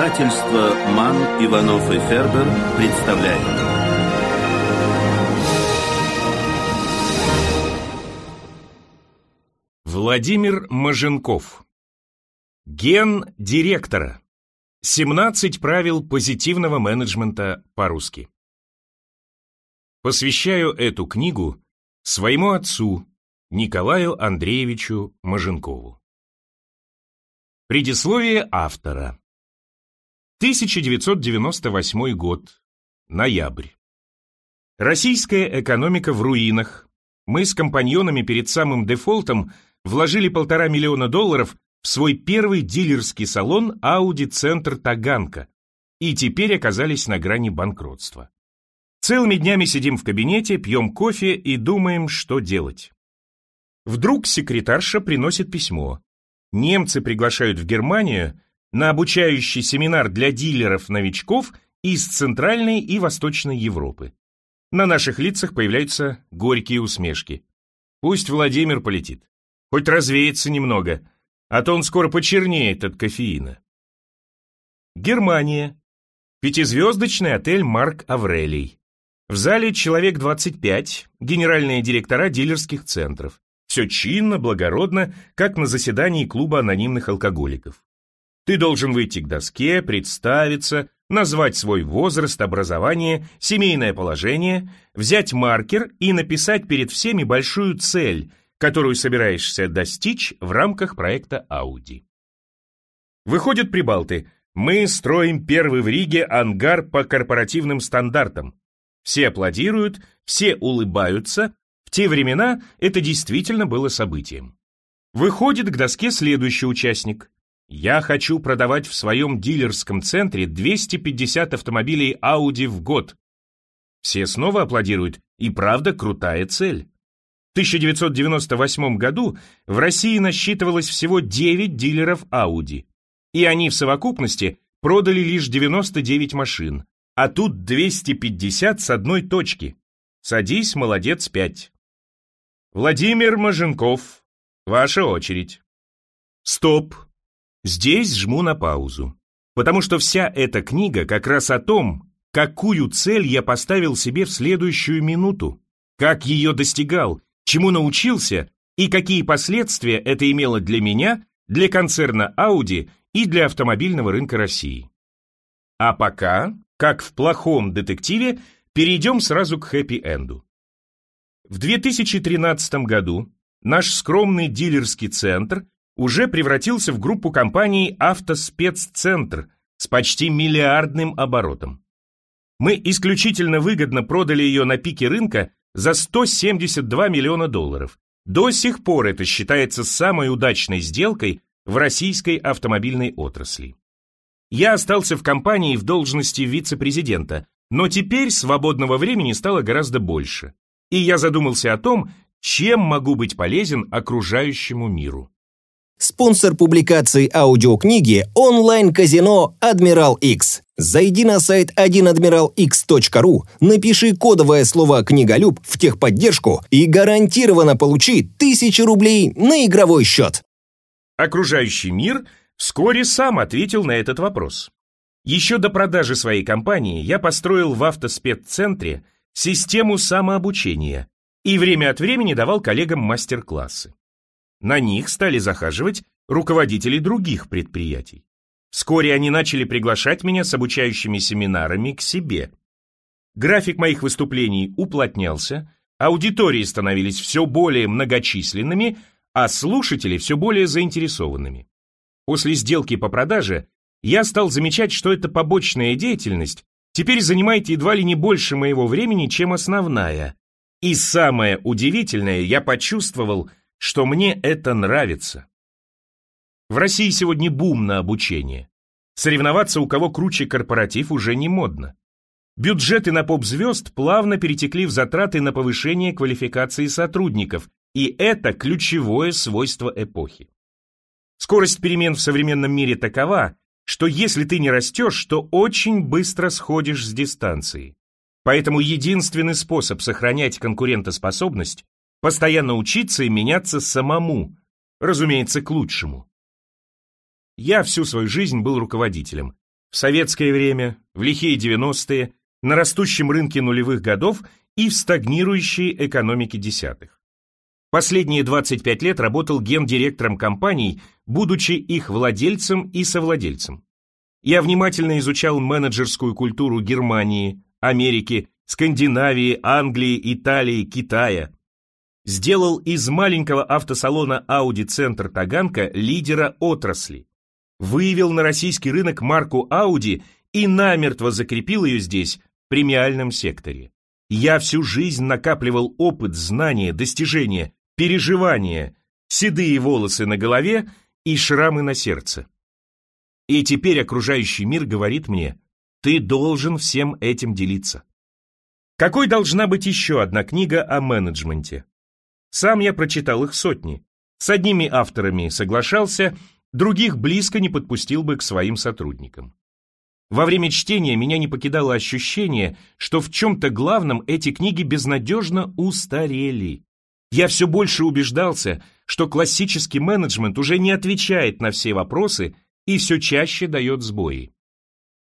Издательство «Ман, Иванов и Фербер» представляет. Владимир Маженков. Ген директора. 17 правил позитивного менеджмента по-русски. Посвящаю эту книгу своему отцу Николаю Андреевичу Маженкову. Предисловие автора 1998 год. Ноябрь. Российская экономика в руинах. Мы с компаньонами перед самым дефолтом вложили полтора миллиона долларов в свой первый дилерский салон Audi Центр Таганка и теперь оказались на грани банкротства. Целыми днями сидим в кабинете, пьем кофе и думаем, что делать. Вдруг секретарша приносит письмо. Немцы приглашают в Германию на обучающий семинар для дилеров-новичков из Центральной и Восточной Европы. На наших лицах появляются горькие усмешки. Пусть Владимир полетит. Хоть развеется немного, а то он скоро почернеет от кофеина. Германия. Пятизвездочный отель «Марк Аврелий». В зале человек 25, генеральные директора дилерских центров. Все чинно, благородно, как на заседании клуба анонимных алкоголиков. Ты должен выйти к доске, представиться, назвать свой возраст, образование, семейное положение, взять маркер и написать перед всеми большую цель, которую собираешься достичь в рамках проекта Audi. Выходят прибалты. Мы строим первый в Риге ангар по корпоративным стандартам. Все аплодируют, все улыбаются. В те времена это действительно было событием. Выходит к доске следующий участник. Я хочу продавать в своем дилерском центре 250 автомобилей Audi в год. Все снова аплодируют, и правда крутая цель. В 1998 году в России насчитывалось всего 9 дилеров Audi, и они в совокупности продали лишь 99 машин, а тут 250 с одной точки. Садись, молодец, 5. Владимир Маженков, ваша очередь. Стоп, Здесь жму на паузу, потому что вся эта книга как раз о том, какую цель я поставил себе в следующую минуту, как ее достигал, чему научился и какие последствия это имело для меня, для концерна Audi и для автомобильного рынка России. А пока, как в плохом детективе, перейдем сразу к хэппи-энду. В 2013 году наш скромный дилерский центр уже превратился в группу компаний «Автоспеццентр» с почти миллиардным оборотом. Мы исключительно выгодно продали ее на пике рынка за 172 миллиона долларов. До сих пор это считается самой удачной сделкой в российской автомобильной отрасли. Я остался в компании в должности вице-президента, но теперь свободного времени стало гораздо больше. И я задумался о том, чем могу быть полезен окружающему миру. Спонсор публикации аудиокниги – онлайн-казино «Адмирал X». Зайди на сайт 1admiralx.ru, напиши кодовое слово «Книголюб» в техподдержку и гарантированно получи 1000 рублей на игровой счет. Окружающий мир вскоре сам ответил на этот вопрос. Еще до продажи своей компании я построил в автоспеццентре систему самообучения и время от времени давал коллегам мастер-классы. На них стали захаживать руководители других предприятий. Вскоре они начали приглашать меня с обучающими семинарами к себе. График моих выступлений уплотнялся, аудитории становились все более многочисленными, а слушатели все более заинтересованными. После сделки по продаже я стал замечать, что эта побочная деятельность теперь занимает едва ли не больше моего времени, чем основная. И самое удивительное, я почувствовал, что мне это нравится. В России сегодня бум на обучение. Соревноваться, у кого круче корпоратив, уже не модно. Бюджеты на поп-звезд плавно перетекли в затраты на повышение квалификации сотрудников, и это ключевое свойство эпохи. Скорость перемен в современном мире такова, что если ты не растешь, то очень быстро сходишь с дистанции. Поэтому единственный способ сохранять конкурентоспособность Постоянно учиться и меняться самому, разумеется, к лучшему. Я всю свою жизнь был руководителем, в советское время, в лихие 90-е, на растущем рынке нулевых годов и в стагнирующей экономике десятых. Последние 25 лет работал гендиректором компаний, будучи их владельцем и совладельцем. Я внимательно изучал менеджерскую культуру Германии, Америки, Скандинавии, Англии, Италии, Китая. Сделал из маленького автосалона Audi Центр Таганка лидера отрасли. Выявил на российский рынок марку Audi и намертво закрепил ее здесь, в премиальном секторе. Я всю жизнь накапливал опыт, знания, достижения, переживания, седые волосы на голове и шрамы на сердце. И теперь окружающий мир говорит мне, ты должен всем этим делиться. Какой должна быть еще одна книга о менеджменте? Сам я прочитал их сотни. С одними авторами соглашался, других близко не подпустил бы к своим сотрудникам. Во время чтения меня не покидало ощущение, что в чем-то главном эти книги безнадежно устарели. Я все больше убеждался, что классический менеджмент уже не отвечает на все вопросы и все чаще дает сбои.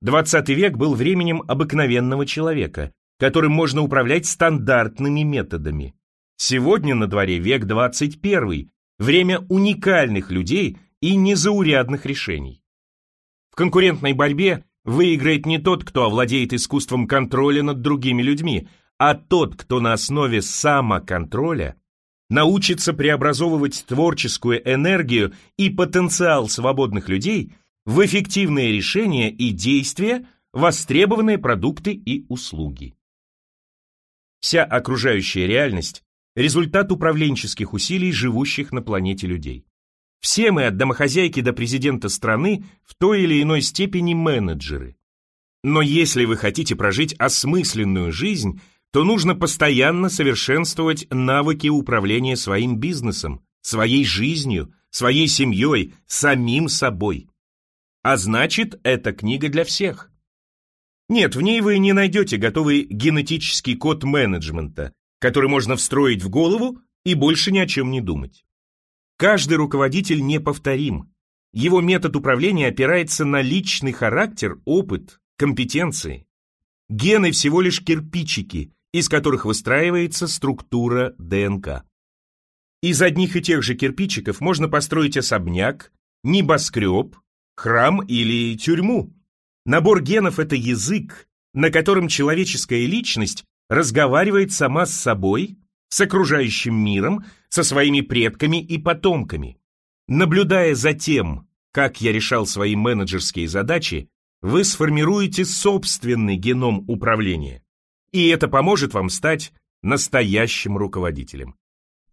20 век был временем обыкновенного человека, которым можно управлять стандартными методами. Сегодня на дворе век 21, время уникальных людей и незаурядных решений. В конкурентной борьбе выиграет не тот, кто овладеет искусством контроля над другими людьми, а тот, кто на основе самоконтроля научится преобразовывать творческую энергию и потенциал свободных людей в эффективные решения и действия, востребованные продукты и услуги. Вся окружающая реальность – результат управленческих усилий живущих на планете людей. Все мы, от домохозяйки до президента страны, в той или иной степени менеджеры. Но если вы хотите прожить осмысленную жизнь – то нужно постоянно совершенствовать навыки управления своим бизнесом, своей жизнью, своей семьей, самим собой. А значит, это книга для всех. Нет, в ней вы не найдете готовый генетический код менеджмента, который можно встроить в голову и больше ни о чем не думать. Каждый руководитель неповторим. Его метод управления опирается на личный характер, опыт, компетенции. Гены всего лишь кирпичики, из которых выстраивается структура ДНК. Из одних и тех же кирпичиков можно построить особняк, небоскреб, храм или тюрьму. Набор генов – это язык, на котором человеческая личность разговаривает сама с собой, с окружающим миром, со своими предками и потомками. Наблюдая за тем, как я решал свои менеджерские задачи, вы сформируете собственный геном управления и это поможет вам стать настоящим руководителем.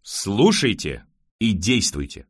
Слушайте и действуйте.